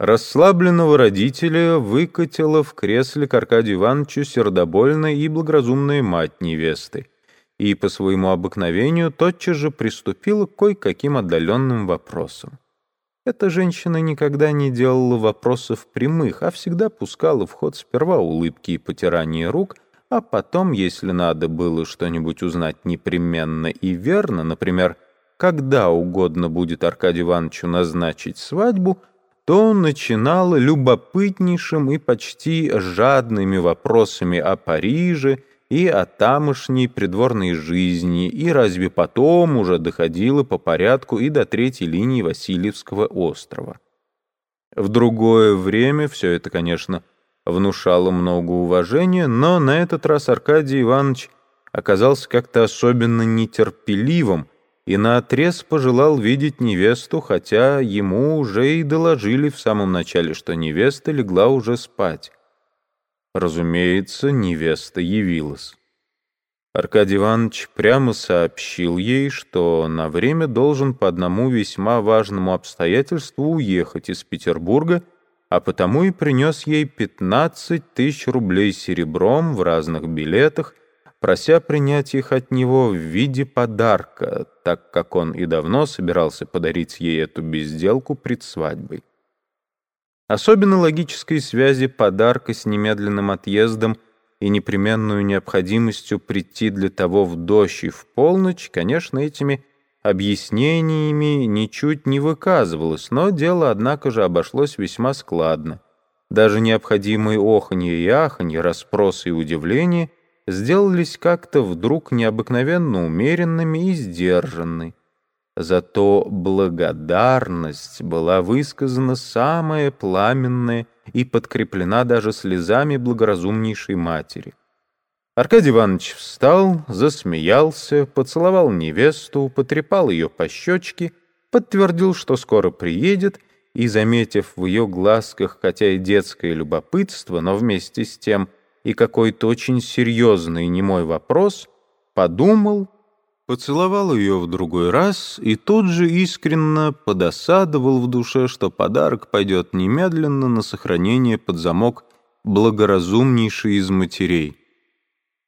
Расслабленного родителя выкатила в кресле к Аркадию Ивановичу сердобольная и благоразумная мать невесты, и по своему обыкновению тотчас же приступила к кое-каким отдаленным вопросам. Эта женщина никогда не делала вопросов прямых, а всегда пускала в ход сперва улыбки и потирание рук, а потом, если надо было что-нибудь узнать непременно и верно, например, когда угодно будет Аркадию Ивановичу назначить свадьбу, то он начинал любопытнейшим и почти жадными вопросами о Париже и о тамошней придворной жизни, и разве потом уже доходило по порядку и до третьей линии Васильевского острова. В другое время все это, конечно, внушало много уважения, но на этот раз Аркадий Иванович оказался как-то особенно нетерпеливым и наотрез пожелал видеть невесту, хотя ему уже и доложили в самом начале, что невеста легла уже спать. Разумеется, невеста явилась. Аркадий Иванович прямо сообщил ей, что на время должен по одному весьма важному обстоятельству уехать из Петербурга, а потому и принес ей 15 тысяч рублей серебром в разных билетах, прося принять их от него в виде подарка, так как он и давно собирался подарить ей эту безделку пред свадьбой. Особенно логической связи подарка с немедленным отъездом и непременную необходимостью прийти для того в дождь и в полночь, конечно, этими объяснениями ничуть не выказывалось, но дело, однако же, обошлось весьма складно. Даже необходимые оханье и аханье, расспросы и удивления сделались как-то вдруг необыкновенно умеренными и сдержанными. Зато благодарность была высказана самая пламенная и подкреплена даже слезами благоразумнейшей матери. Аркадий Иванович встал, засмеялся, поцеловал невесту, потрепал ее по щечке, подтвердил, что скоро приедет, и, заметив в ее глазках, хотя и детское любопытство, но вместе с тем и какой-то очень серьезный немой вопрос, подумал — Поцеловал ее в другой раз и тут же искренно подосадовал в душе, что подарок пойдет немедленно на сохранение под замок благоразумнейшей из матерей.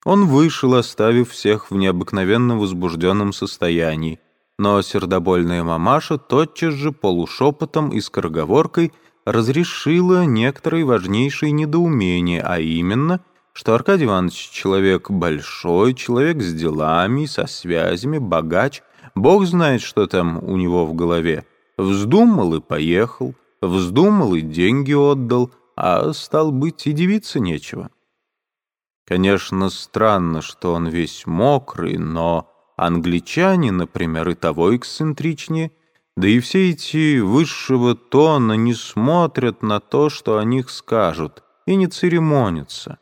Он вышел, оставив всех в необыкновенно возбужденном состоянии, но сердобольная мамаша тотчас же полушепотом и скороговоркой разрешила некоторые важнейшие недоумения, а именно — что Аркадий Иванович человек большой, человек с делами, со связями, богач. Бог знает, что там у него в голове. Вздумал и поехал, вздумал и деньги отдал, а стал быть и девиться нечего. Конечно, странно, что он весь мокрый, но англичане, например, и того эксцентричнее, да и все эти высшего тона не смотрят на то, что о них скажут, и не церемонятся.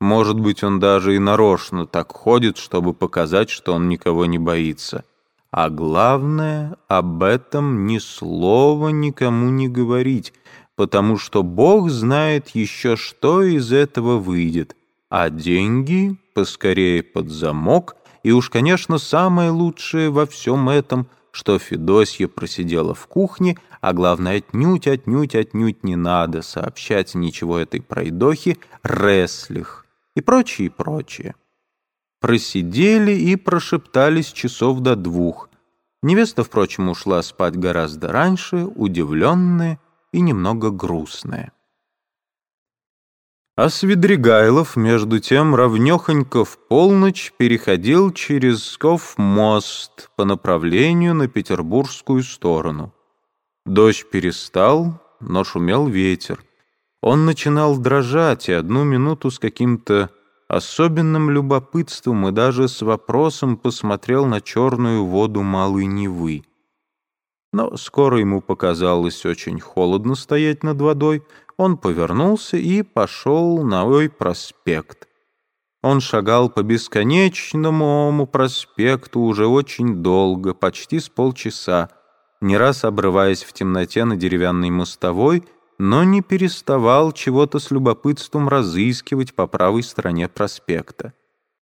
Может быть, он даже и нарочно так ходит, чтобы показать, что он никого не боится. А главное, об этом ни слова никому не говорить, потому что Бог знает еще, что из этого выйдет. А деньги поскорее под замок, и уж, конечно, самое лучшее во всем этом, что Федосья просидела в кухне, а главное, отнюдь, отнюдь, отнюдь не надо сообщать ничего этой пройдохе Реслих и прочее, и прочее. Просидели и прошептались часов до двух. Невеста, впрочем, ушла спать гораздо раньше, удивленная и немного грустная. А Свидригайлов, между тем, равнехонько в полночь переходил через Сков мост по направлению на петербургскую сторону. Дождь перестал, но шумел ветер. Он начинал дрожать, и одну минуту с каким-то особенным любопытством и даже с вопросом посмотрел на черную воду Малой Невы. Но скоро ему показалось очень холодно стоять над водой, он повернулся и пошел на Ой проспект. Он шагал по бесконечному проспекту уже очень долго, почти с полчаса, не раз обрываясь в темноте на деревянной мостовой — но не переставал чего-то с любопытством разыскивать по правой стороне проспекта.